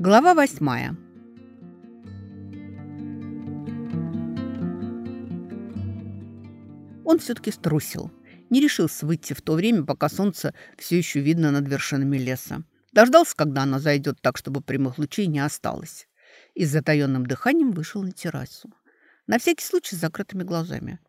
Глава восьмая. Он все-таки струсил. Не решился выйти в то время, пока солнце все еще видно над вершинами леса. Дождался, когда оно зайдет так, чтобы прямых лучей не осталось. И с затаенным дыханием вышел на террасу. На всякий случай с закрытыми глазами.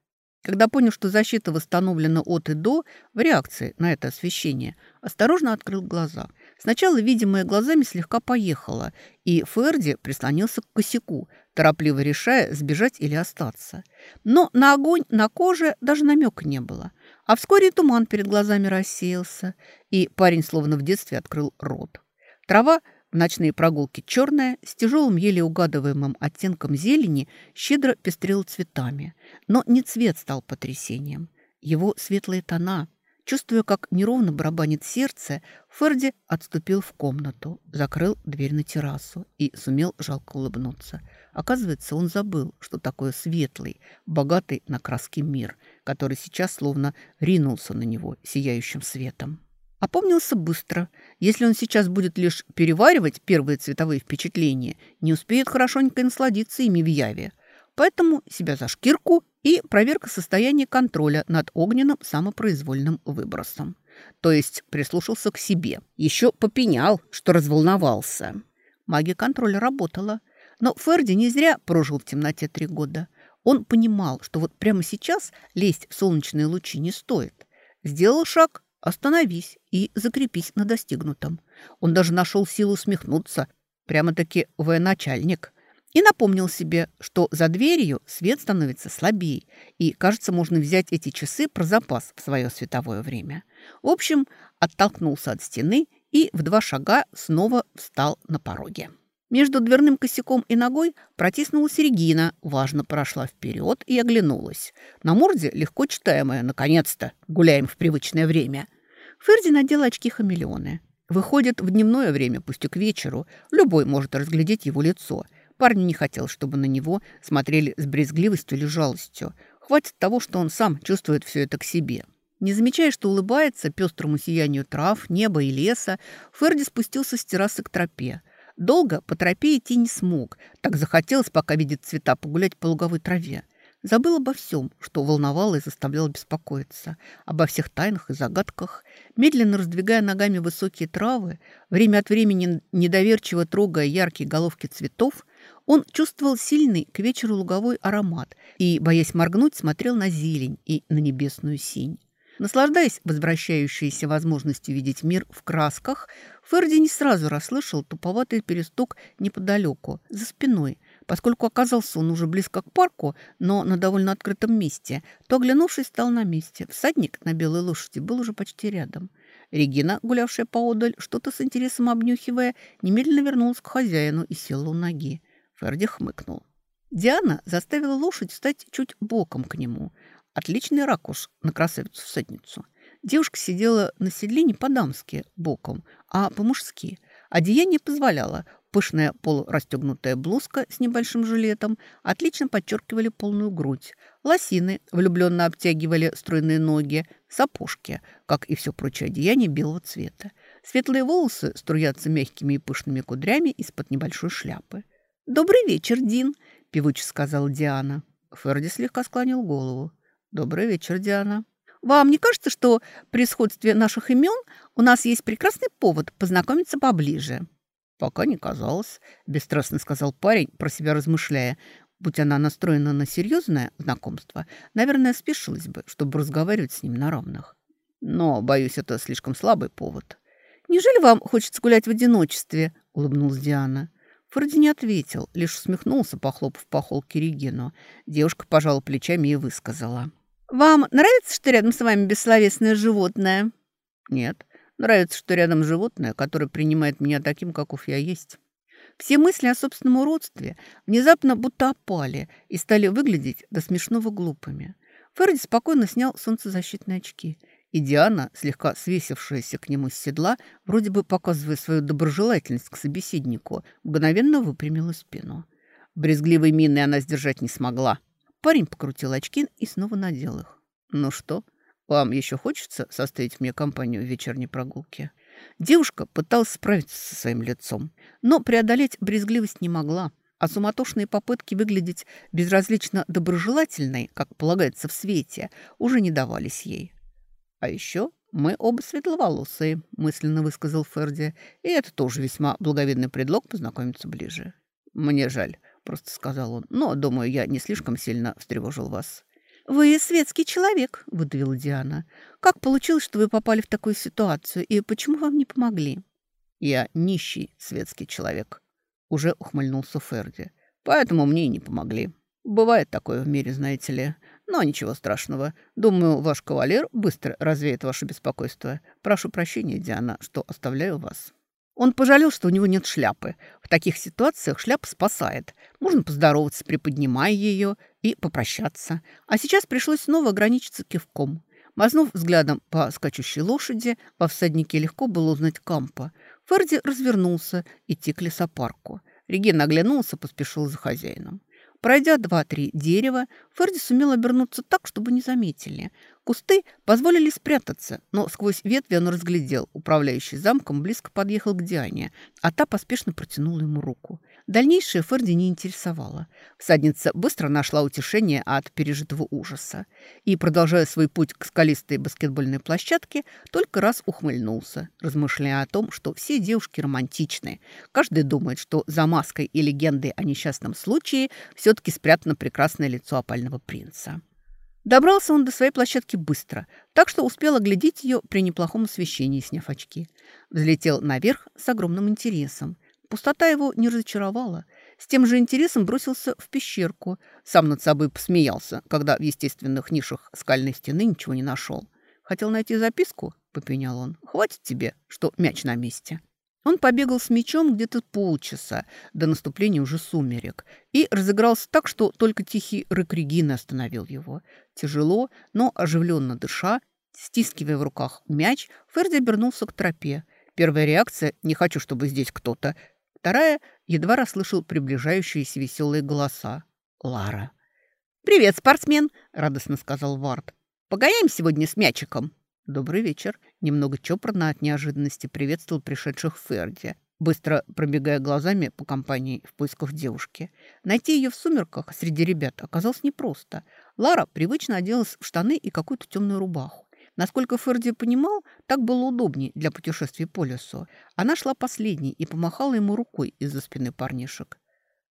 Когда понял, что защита восстановлена от и до, в реакции на это освещение, осторожно открыл глаза. Сначала видимое глазами слегка поехало, и Ферди прислонился к косяку, торопливо решая, сбежать или остаться. Но на огонь на коже даже намека не было. А вскоре туман перед глазами рассеялся, и парень словно в детстве открыл рот. Трава ночные прогулки черная, с тяжелым еле угадываемым оттенком зелени, щедро пестрела цветами. Но не цвет стал потрясением. Его светлые тона. Чувствуя, как неровно барабанит сердце, Ферди отступил в комнату, закрыл дверь на террасу и сумел жалко улыбнуться. Оказывается, он забыл, что такое светлый, богатый на краски мир, который сейчас словно ринулся на него сияющим светом. Опомнился быстро. Если он сейчас будет лишь переваривать первые цветовые впечатления, не успеет хорошенько насладиться ими в яве. Поэтому себя за шкирку и проверка состояния контроля над огненным самопроизвольным выбросом. То есть прислушался к себе. Еще попенял, что разволновался. Магия контроля работала. Но Ферди не зря прожил в темноте три года. Он понимал, что вот прямо сейчас лезть в солнечные лучи не стоит. Сделал шаг, Остановись и закрепись на достигнутом. Он даже нашел силу усмехнуться, прямо-таки военачальник. И напомнил себе, что за дверью свет становится слабее, и, кажется, можно взять эти часы про запас в свое световое время. В общем, оттолкнулся от стены и в два шага снова встал на пороге. Между дверным косяком и ногой протиснулась Регина, важно прошла вперед и оглянулась. На морде легко читаемая «Наконец-то! Гуляем в привычное время!» Ферди надел очки-хамелеоны. Выходит, в дневное время, пусть и к вечеру, любой может разглядеть его лицо. Парень не хотел, чтобы на него смотрели с брезгливостью или жалостью. Хватит того, что он сам чувствует все это к себе. Не замечая, что улыбается пестрому сиянию трав, неба и леса, Ферди спустился с террасы к тропе. Долго по тропе идти не смог. Так захотелось, пока видит цвета, погулять по луговой траве. Забыл обо всем, что волновало и заставляло беспокоиться. Обо всех тайнах и загадках. Медленно раздвигая ногами высокие травы, время от времени недоверчиво трогая яркие головки цветов, он чувствовал сильный к вечеру луговой аромат и, боясь моргнуть, смотрел на зелень и на небесную синь. Наслаждаясь возвращающейся возможностью видеть мир в красках, Ферди не сразу расслышал туповатый перестук неподалеку, за спиной. Поскольку оказался он уже близко к парку, но на довольно открытом месте, то, оглянувшись, стал на месте. Всадник на белой лошади был уже почти рядом. Регина, гулявшая поодаль, что-то с интересом обнюхивая, немедленно вернулась к хозяину и села у ноги. Ферди хмыкнул. Диана заставила лошадь встать чуть боком к нему. Отличный ракурс на красавицу-всадницу. Девушка сидела на седле не по-дамски, боком, а по-мужски. Одеяние позволяло. Пышная полурастегнутая блузка с небольшим жилетом отлично подчеркивали полную грудь. Лосины влюбленно обтягивали стройные ноги, сапожки, как и все прочее одеяние белого цвета. Светлые волосы струятся мягкими и пышными кудрями из-под небольшой шляпы. «Добрый вечер, Дин», – певуче сказала Диана. Ферди слегка склонил голову. «Добрый вечер, Диана». «Вам не кажется, что при сходстве наших имен у нас есть прекрасный повод познакомиться поближе?» «Пока не казалось», – бесстрастно сказал парень, про себя размышляя. Будь она настроена на серьезное знакомство, наверное, спешилась бы, чтобы разговаривать с ним на равных. Но, боюсь, это слишком слабый повод. «Неужели вам хочется гулять в одиночестве?» – улыбнулась Диана. Фредди не ответил, лишь усмехнулся, похлопав по холке Регину. Девушка пожала плечами и высказала. «Вам нравится, что рядом с вами бессловесное животное?» «Нет, нравится, что рядом животное, которое принимает меня таким, каков я есть». Все мысли о собственном уродстве внезапно будто опали и стали выглядеть до смешного глупыми. Ферди спокойно снял солнцезащитные очки – и Диана, слегка свесившаяся к нему с седла, вроде бы показывая свою доброжелательность к собеседнику, мгновенно выпрямила спину. Брезгливой миной она сдержать не смогла. Парень покрутил очки и снова надел их. «Ну что, вам еще хочется составить мне компанию в вечерней прогулке?» Девушка пыталась справиться со своим лицом, но преодолеть брезгливость не могла, а суматошные попытки выглядеть безразлично доброжелательной, как полагается в свете, уже не давались ей. А еще мы оба светловолосые, мысленно высказал Ферди, и это тоже весьма благовидный предлог познакомиться ближе. Мне жаль, просто сказал он, но, думаю, я не слишком сильно встревожил вас. «Вы светский человек», — выдавила Диана. «Как получилось, что вы попали в такую ситуацию, и почему вам не помогли?» «Я нищий светский человек», — уже ухмыльнулся Ферди. «Поэтому мне и не помогли. Бывает такое в мире, знаете ли. Но ничего страшного. Думаю, ваш кавалер быстро развеет ваше беспокойство. Прошу прощения, Диана, что оставляю вас». Он пожалел, что у него нет шляпы. В таких ситуациях шляпа спасает. Можно поздороваться, приподнимая ее, и попрощаться. А сейчас пришлось снова ограничиться кивком. Мазнув взглядом по скачущей лошади, во всаднике легко было узнать Кампа. Ферди развернулся идти к лесопарку. Реген оглянулся, поспешил за хозяином. Пройдя два-три дерева, Ферди сумел обернуться так, чтобы не заметили. Кусты позволили спрятаться, но сквозь ветви он разглядел. Управляющий замком близко подъехал к Диане, а та поспешно протянула ему руку. Дальнейшее Ферди не интересовало. Всадница быстро нашла утешение от пережитого ужаса. И, продолжая свой путь к скалистой баскетбольной площадке, только раз ухмыльнулся, размышляя о том, что все девушки романтичны. Каждый думает, что за маской и легендой о несчастном случае все-таки спрятано прекрасное лицо опального принца. Добрался он до своей площадки быстро, так что успел оглядеть ее при неплохом освещении, сняв очки. Взлетел наверх с огромным интересом – Пустота его не разочаровала. С тем же интересом бросился в пещерку. Сам над собой посмеялся, когда в естественных нишах скальной стены ничего не нашел. «Хотел найти записку?» — попенял он. «Хватит тебе, что мяч на месте». Он побегал с мячом где-то полчаса, до наступления уже сумерек, и разыгрался так, что только тихий рык Регины остановил его. Тяжело, но оживленно дыша, стискивая в руках мяч, Ферди обернулся к тропе. Первая реакция «не хочу, чтобы здесь кто-то» Вторая едва расслышал приближающиеся веселые голоса. Лара. «Привет, спортсмен!» – радостно сказал Вард. «Погоняем сегодня с мячиком?» «Добрый вечер!» – немного чопорно от неожиданности приветствовал пришедших Ферди, быстро пробегая глазами по компании в поисках девушки. Найти ее в сумерках среди ребят оказалось непросто. Лара привычно оделась в штаны и какую-то темную рубаху. Насколько Ферди понимал, так было удобнее для путешествий по лесу. Она шла последней и помахала ему рукой из-за спины парнишек.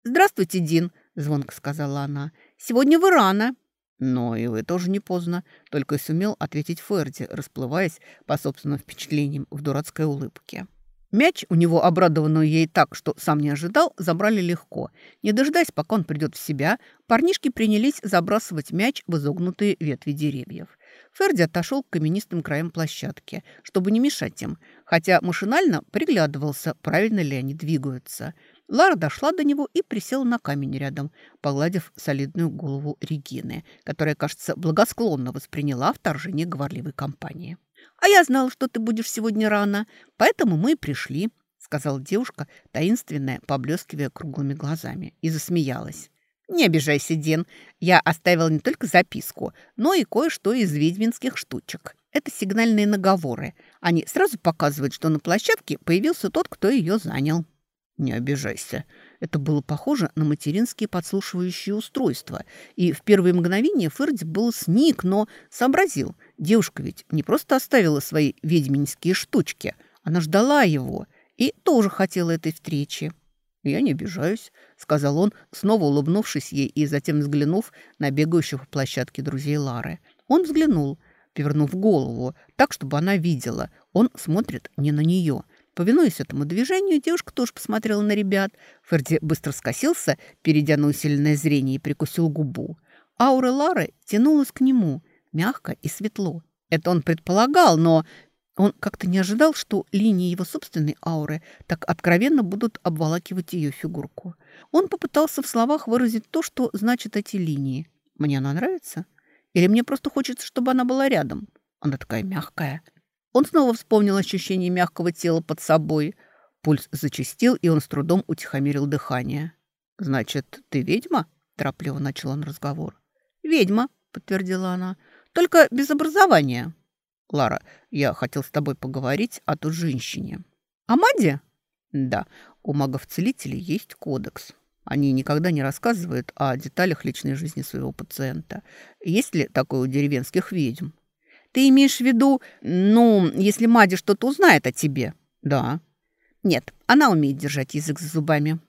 «Здравствуйте, Дин», — звонко сказала она. «Сегодня вы рано». «Но и вы тоже не поздно», — только и сумел ответить Ферди, расплываясь по собственным впечатлениям в дурацкой улыбке. Мяч, у него обрадованную ей так, что сам не ожидал, забрали легко. Не дожидаясь, пока он придет в себя, парнишки принялись забрасывать мяч в изогнутые ветви деревьев. Ферди отошел к каменистым краям площадки, чтобы не мешать им, хотя машинально приглядывался, правильно ли они двигаются. Лара дошла до него и присела на камень рядом, погладив солидную голову Регины, которая, кажется, благосклонно восприняла вторжение говорливой компании. «А я знала, что ты будешь сегодня рано, поэтому мы и пришли», сказала девушка, таинственная, поблескивая круглыми глазами, и засмеялась. «Не обижайся, Дин. Я оставила не только записку, но и кое-что из ведьминских штучек. Это сигнальные наговоры. Они сразу показывают, что на площадке появился тот, кто ее занял». «Не обижайся». Это было похоже на материнские подслушивающие устройства. И в первые мгновения Ферди был сник, но сообразил. Девушка ведь не просто оставила свои ведьминские штучки. Она ждала его и тоже хотела этой встречи. «Я не обижаюсь», — сказал он, снова улыбнувшись ей и затем взглянув на бегающих по площадке друзей Лары. Он взглянул, повернув голову, так, чтобы она видела. Он смотрит не на нее. Повинуясь этому движению, девушка тоже посмотрела на ребят. Ферди быстро скосился, перейдя на усиленное зрение, и прикусил губу. Аура Лары тянулась к нему, мягко и светло. Это он предполагал, но он как-то не ожидал, что линии его собственной ауры так откровенно будут обволакивать ее фигурку. Он попытался в словах выразить то, что значит эти линии. «Мне она нравится? Или мне просто хочется, чтобы она была рядом? Она такая мягкая». Он снова вспомнил ощущение мягкого тела под собой. Пульс зачастил, и он с трудом утихомирил дыхание. «Значит, ты ведьма?» – торопливо начал он разговор. «Ведьма», – подтвердила она, – «только без образования». Лара, я хотел с тобой поговорить о той женщине». «О Маде?» «Да, у магов-целителей есть кодекс. Они никогда не рассказывают о деталях личной жизни своего пациента. Есть ли такое у деревенских ведьм?» «Ты имеешь в виду, ну, если Мади что-то узнает о тебе?» «Да». «Нет, она умеет держать язык за зубами».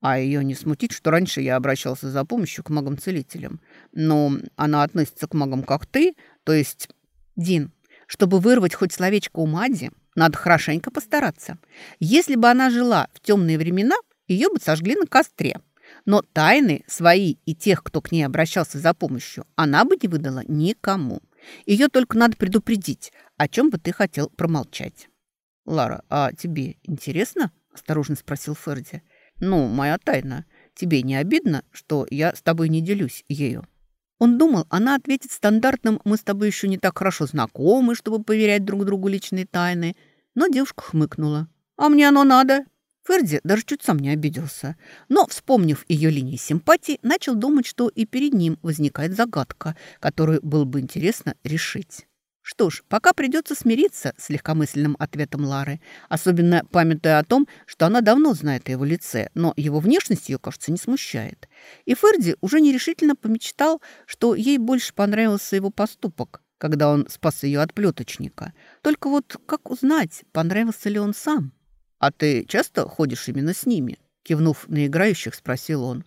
А ее не смутит, что раньше я обращался за помощью к магам-целителям. Но она относится к магам, как ты, то есть... Дин, чтобы вырвать хоть словечко у Мади, надо хорошенько постараться. Если бы она жила в темные времена, ее бы сожгли на костре. Но тайны свои и тех, кто к ней обращался за помощью, она бы не выдала никому. Ее только надо предупредить, о чем бы ты хотел промолчать. «Лара, а тебе интересно?» – осторожно спросил Ферди. «Ну, моя тайна. Тебе не обидно, что я с тобой не делюсь ею?» Он думал, она ответит стандартным «мы с тобой еще не так хорошо знакомы, чтобы поверять друг другу личные тайны», но девушка хмыкнула. «А мне оно надо?» Ферди даже чуть сам не обиделся, но, вспомнив ее линии симпатии, начал думать, что и перед ним возникает загадка, которую было бы интересно решить. Что ж, пока придется смириться с легкомысленным ответом Лары, особенно памятуя о том, что она давно знает о его лице, но его внешность ее, кажется, не смущает. И Ферди уже нерешительно помечтал, что ей больше понравился его поступок, когда он спас ее от плеточника. Только вот как узнать, понравился ли он сам? «А ты часто ходишь именно с ними?» Кивнув на играющих, спросил он.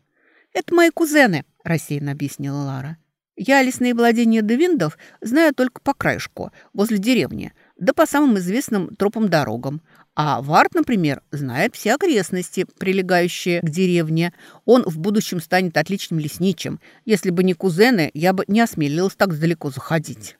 «Это мои кузены», – рассеянно объяснила Лара. Я лесные владения Девиндов знаю только по краешку, возле деревни, да по самым известным тропам-дорогам. А Варт, например, знает все окрестности, прилегающие к деревне. Он в будущем станет отличным лесничим. Если бы не кузены, я бы не осмелилась так далеко заходить.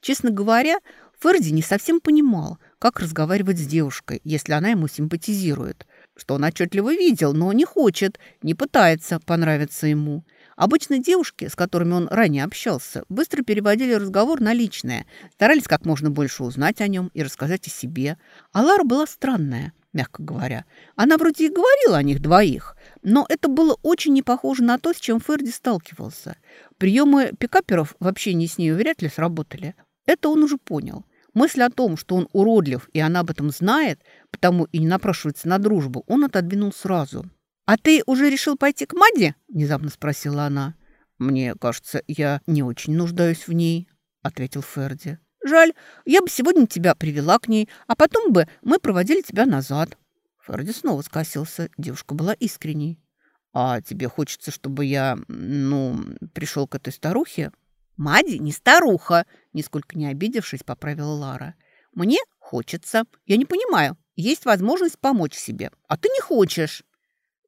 Честно говоря, Ферди не совсем понимал, как разговаривать с девушкой, если она ему симпатизирует. Что он отчетливо видел, но не хочет, не пытается понравиться ему. Обычно девушки, с которыми он ранее общался, быстро переводили разговор на личное, старались как можно больше узнать о нем и рассказать о себе. А Лара была странная, мягко говоря. Она вроде и говорила о них двоих, но это было очень не похоже на то, с чем Ферди сталкивался. Приемы пикаперов в общении с ней вряд ли сработали. Это он уже понял. Мысль о том, что он уродлив, и она об этом знает, потому и не напрашивается на дружбу, он отодвинул сразу. «А ты уже решил пойти к Маде?» – внезапно спросила она. «Мне кажется, я не очень нуждаюсь в ней», – ответил Ферди. «Жаль, я бы сегодня тебя привела к ней, а потом бы мы проводили тебя назад». Ферди снова скосился. Девушка была искренней. «А тебе хочется, чтобы я, ну, пришел к этой старухе?» «Мади не старуха», – нисколько не обидевшись, поправила Лара. «Мне хочется. Я не понимаю. Есть возможность помочь себе, а ты не хочешь».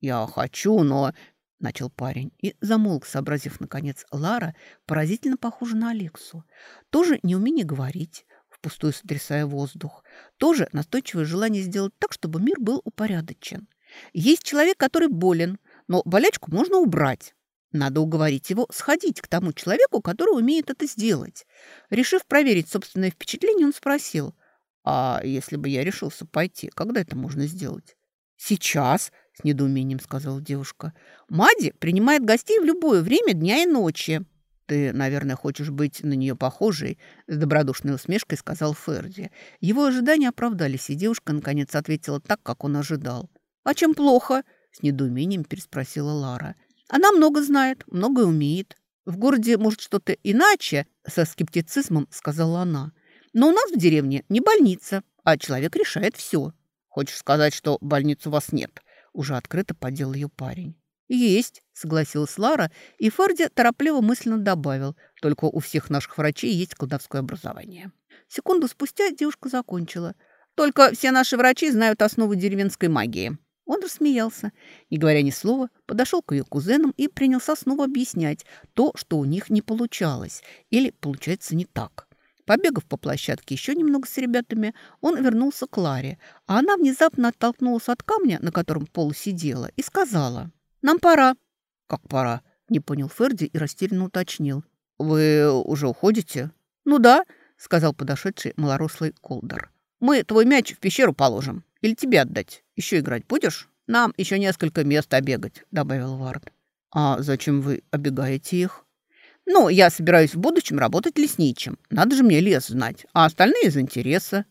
«Я хочу, но...» — начал парень и замолк, сообразив, наконец, Лара поразительно похожа на Алексу. Тоже неумение говорить, впустую сотрясая воздух. Тоже настойчивое желание сделать так, чтобы мир был упорядочен. Есть человек, который болен, но болячку можно убрать. Надо уговорить его сходить к тому человеку, который умеет это сделать. Решив проверить собственное впечатление, он спросил, «А если бы я решился пойти, когда это можно сделать?» «Сейчас», с недоумением сказала девушка. «Мади принимает гостей в любое время дня и ночи». «Ты, наверное, хочешь быть на нее похожей?» С добродушной усмешкой сказал Ферди. Его ожидания оправдались, и девушка, наконец, ответила так, как он ожидал. «А чем плохо?» С недоумением переспросила Лара. «Она много знает, многое умеет. В городе, может, что-то иначе?» Со скептицизмом сказала она. «Но у нас в деревне не больница, а человек решает все». «Хочешь сказать, что больниц у вас нет?» Уже открыто подел ее парень. «Есть», — согласилась Лара, и Форди торопливо мысленно добавил, «только у всех наших врачей есть колдовское образование». Секунду спустя девушка закончила. «Только все наши врачи знают основы деревенской магии». Он рассмеялся, не говоря ни слова, подошел к ее кузенам и принялся снова объяснять то, что у них не получалось или получается не так. Побегав по площадке еще немного с ребятами, он вернулся к Ларе, а она внезапно оттолкнулась от камня, на котором Пол сидела, и сказала «Нам пора». «Как пора?» – не понял Ферди и растерянно уточнил. «Вы уже уходите?» «Ну да», – сказал подошедший малорослый Колдер. «Мы твой мяч в пещеру положим. Или тебе отдать? Еще играть будешь? Нам еще несколько мест обегать», – добавил Вард. «А зачем вы обегаете их?» Но я собираюсь в будущем работать лесничим. Надо же мне лес знать, а остальные из интереса».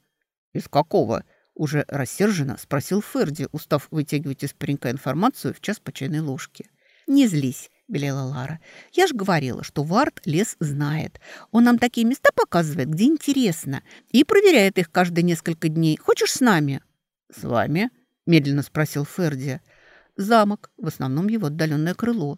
«Из какого?» – уже рассерженно спросил Ферди, устав вытягивать из паренька информацию в час по чайной ложке. «Не злись», – белела Лара. «Я же говорила, что Вард лес знает. Он нам такие места показывает, где интересно, и проверяет их каждые несколько дней. Хочешь с нами?» «С вами?» – медленно спросил Ферди. «Замок, в основном его отдаленное крыло.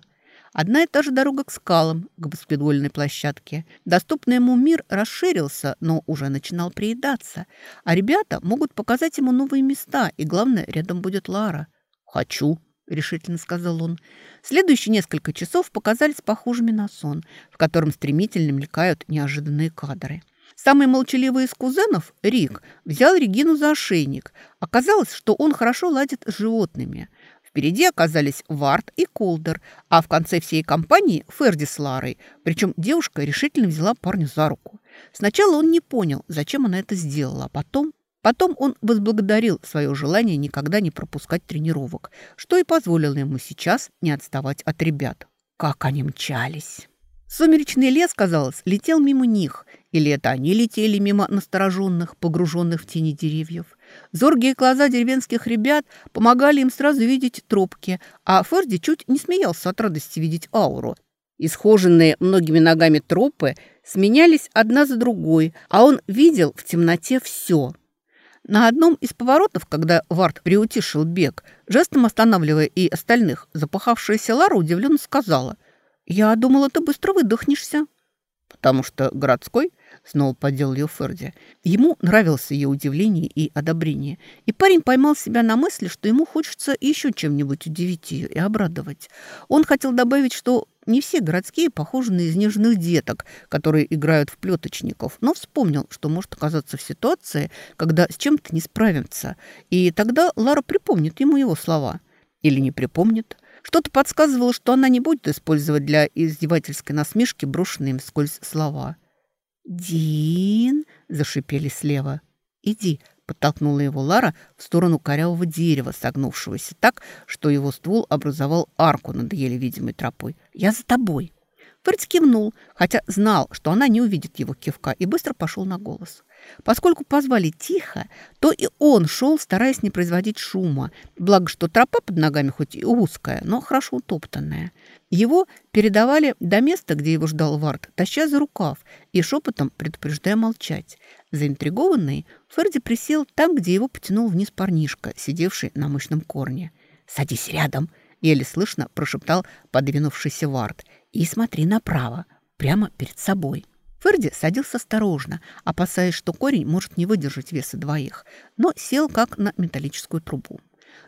Одна и та же дорога к скалам, к баскетбольной площадке. Доступный ему мир расширился, но уже начинал приедаться. А ребята могут показать ему новые места, и, главное, рядом будет Лара. «Хочу», — решительно сказал он. Следующие несколько часов показались похожими на сон, в котором стремительно мелькают неожиданные кадры. Самый молчаливый из кузенов, Рик, взял Регину за ошейник. Оказалось, что он хорошо ладит с животными – Впереди оказались Варт и Колдер, а в конце всей компании Ферди с Ларой. Причем девушка решительно взяла парня за руку. Сначала он не понял, зачем она это сделала, а потом... Потом он возблагодарил свое желание никогда не пропускать тренировок, что и позволило ему сейчас не отставать от ребят. Как они мчались! Сумеречный лес, казалось, летел мимо них, или это они летели мимо настороженных, погруженных в тени деревьев. Зоргие глаза деревенских ребят помогали им сразу видеть тропки, а Ферди чуть не смеялся от радости видеть ауру. Исхоженные многими ногами тропы сменялись одна за другой, а он видел в темноте все. На одном из поворотов, когда Варт приутишил бег, жестом останавливая и остальных, запахавшаяся Лара удивленно сказала, «Я думала, ты быстро выдохнешься». «Потому что городской?» Снова поддел ее Ферди. Ему нравилось ее удивление и одобрение. И парень поймал себя на мысли, что ему хочется еще чем-нибудь удивить ее и обрадовать. Он хотел добавить, что не все городские похожи на изнеженных деток, которые играют в плеточников, но вспомнил, что может оказаться в ситуации, когда с чем-то не справимся. И тогда Лара припомнит ему его слова. Или не припомнит. Что-то подсказывало, что она не будет использовать для издевательской насмешки брошенные им скользь слова. «Дин!» – зашипели слева. «Иди!» – подтолкнула его Лара в сторону корявого дерева, согнувшегося так, что его ствол образовал арку над еле видимой тропой. «Я за тобой!» Фредс кивнул, хотя знал, что она не увидит его кивка, и быстро пошел на голос. Поскольку позвали тихо, то и он шел, стараясь не производить шума, благо что тропа под ногами хоть и узкая, но хорошо утоптанная. Его передавали до места, где его ждал Вард, таща за рукав и шепотом предупреждая молчать. Заинтригованный, Ферди присел там, где его потянул вниз парнишка, сидевший на мощном корне. «Садись рядом», — еле слышно прошептал подвинувшийся Вард. «И смотри направо, прямо перед собой». Ферди садился осторожно, опасаясь, что корень может не выдержать веса двоих, но сел как на металлическую трубу.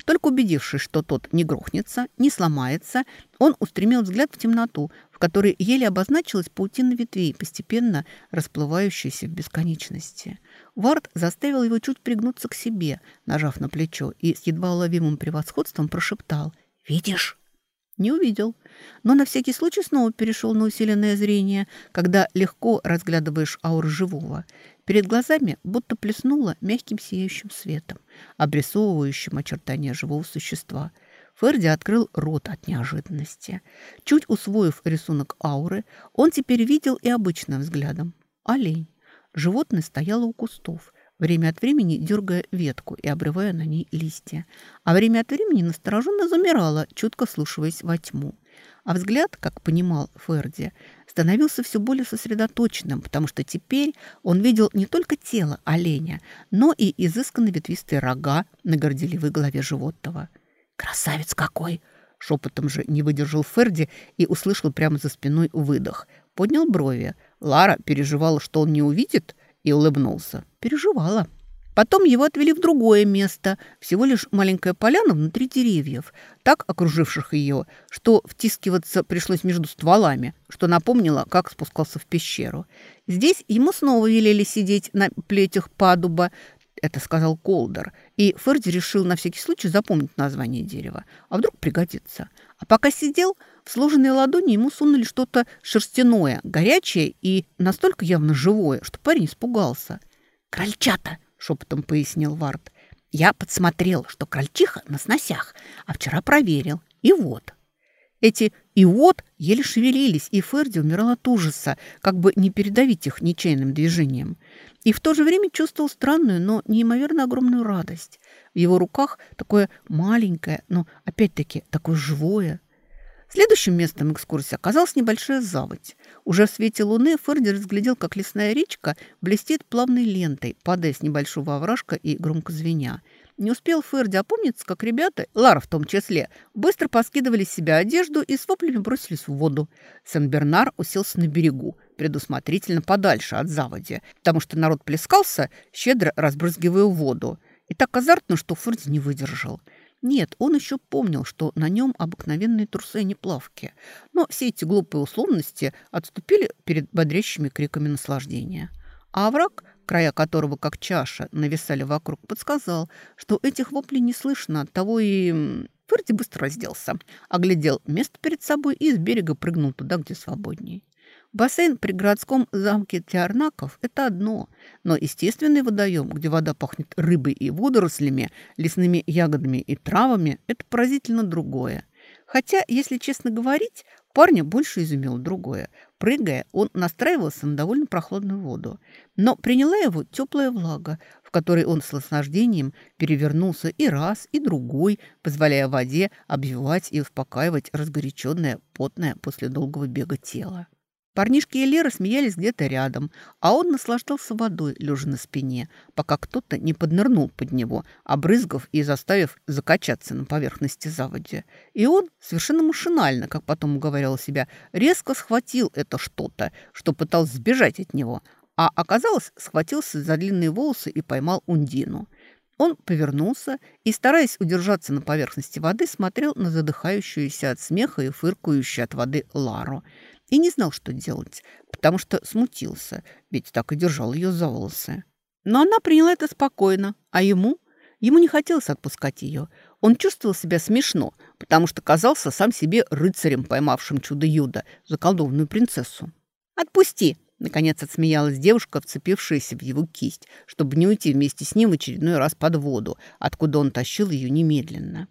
Только убедившись, что тот не грохнется, не сломается, он устремил взгляд в темноту, в которой еле обозначилась паутина ветвей, постепенно расплывающаяся в бесконечности. Вард заставил его чуть пригнуться к себе, нажав на плечо, и с едва уловимым превосходством прошептал «Видишь?» Не увидел, но на всякий случай снова перешел на усиленное зрение, когда легко разглядываешь ауру живого. Перед глазами будто плеснуло мягким сияющим светом, обрисовывающим очертания живого существа. Ферди открыл рот от неожиданности. Чуть усвоив рисунок ауры, он теперь видел и обычным взглядом. Олень. Животное стояло у кустов – время от времени дергая ветку и обрывая на ней листья, а время от времени настороженно замирала, чутко слушаясь во тьму. А взгляд, как понимал Ферди, становился все более сосредоточенным, потому что теперь он видел не только тело оленя, но и изысканно ветвистые рога на горделивой голове животного. «Красавец какой!» Шепотом же не выдержал Ферди и услышал прямо за спиной выдох. Поднял брови. Лара переживала, что он не увидит – и улыбнулся. Переживала. Потом его отвели в другое место, всего лишь маленькая поляна внутри деревьев, так окруживших ее, что втискиваться пришлось между стволами, что напомнило, как спускался в пещеру. Здесь ему снова велели сидеть на плетях падуба, это сказал Колдер, и Ферди решил на всякий случай запомнить название дерева, а вдруг пригодится. А пока сидел, в сложенные ладони ему сунули что-то шерстяное, горячее и настолько явно живое, что парень испугался. «Крольчата!» — шепотом пояснил Вард. «Я подсмотрел, что крольчиха на сносях, а вчера проверил. И вот». Эти И вот еле шевелились, и Ферди умирал от ужаса, как бы не передавить их нечаянным движением. И в то же время чувствовал странную, но неимоверно огромную радость. В его руках такое маленькое, но опять-таки такое живое – Следующим местом экскурсии оказалась небольшая заводь. Уже в свете луны Ферди разглядел, как лесная речка блестит плавной лентой, падая с небольшого овражка и громко звеня. Не успел Ферди опомниться, как ребята, Лара в том числе, быстро поскидывали с себя одежду и с воплями бросились в воду. Сен-Бернар уселся на берегу, предусмотрительно подальше от заводи, потому что народ плескался, щедро разбрызгивая воду. И так азартно, что Ферди не выдержал – нет, он еще помнил, что на нем обыкновенные трусы, а не плавки. Но все эти глупые условности отступили перед бодрящими криками наслаждения. А овраг, края которого, как чаша, нависали вокруг, подсказал, что этих воплей не слышно, от того и... Ферди быстро разделся, оглядел место перед собой и с берега прыгнул туда, где свободней. Бассейн при городском замке Тиарнаков – это одно, но естественный водоем, где вода пахнет рыбой и водорослями, лесными ягодами и травами – это поразительно другое. Хотя, если честно говорить, парня больше изумило другое. Прыгая, он настраивался на довольно прохладную воду. Но приняла его теплая влага, в которой он с наслаждением перевернулся и раз, и другой, позволяя воде обвивать и успокаивать разгоряченное, потное после долгого бега тело. Парнишки и Лера смеялись где-то рядом, а он наслаждался водой, лежа на спине, пока кто-то не поднырнул под него, обрызгав и заставив закачаться на поверхности заводи. И он, совершенно машинально, как потом уговорил себя, резко схватил это что-то, что пытался сбежать от него, а оказалось, схватился за длинные волосы и поймал Ундину. Он повернулся и, стараясь удержаться на поверхности воды, смотрел на задыхающуюся от смеха и фыркающую от воды Лару – и не знал, что делать, потому что смутился, ведь так и держал ее за волосы. Но она приняла это спокойно, а ему? Ему не хотелось отпускать ее. Он чувствовал себя смешно, потому что казался сам себе рыцарем, поймавшим чудо-юдо, заколдованную принцессу. «Отпусти!» — наконец отсмеялась девушка, вцепившаяся в его кисть, чтобы не уйти вместе с ним очередной раз под воду, откуда он тащил ее немедленно.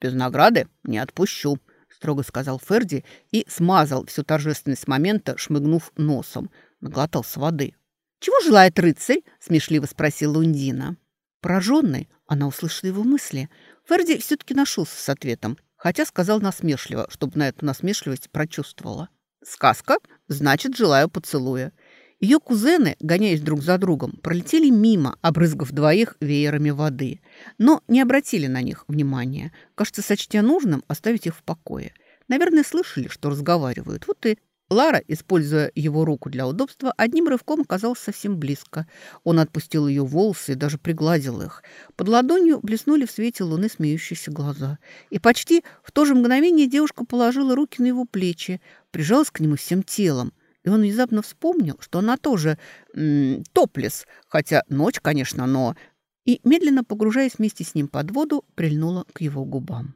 «Без награды не отпущу», строго сказал Ферди и смазал всю торжественность момента, шмыгнув носом. Наглотался воды. «Чего желает рыцарь?» – смешливо спросила Ундина. Пораженный, она услышала его мысли. Ферди все-таки нашелся с ответом, хотя сказал насмешливо, чтобы на эту насмешливость прочувствовала. «Сказка, значит, желаю поцелуя». Ее кузены, гоняясь друг за другом, пролетели мимо, обрызгав двоих веерами воды, но не обратили на них внимания, кажется, сочтя нужным оставить их в покое. Наверное, слышали, что разговаривают. Вот и Лара, используя его руку для удобства, одним рывком оказалась совсем близко. Он отпустил ее волосы и даже пригладил их. Под ладонью блеснули в свете луны смеющиеся глаза. И почти в то же мгновение девушка положила руки на его плечи, прижалась к нему всем телом, и он внезапно вспомнил, что она тоже м -м, топлес, хотя ночь, конечно, но... И, медленно погружаясь вместе с ним под воду, прильнула к его губам.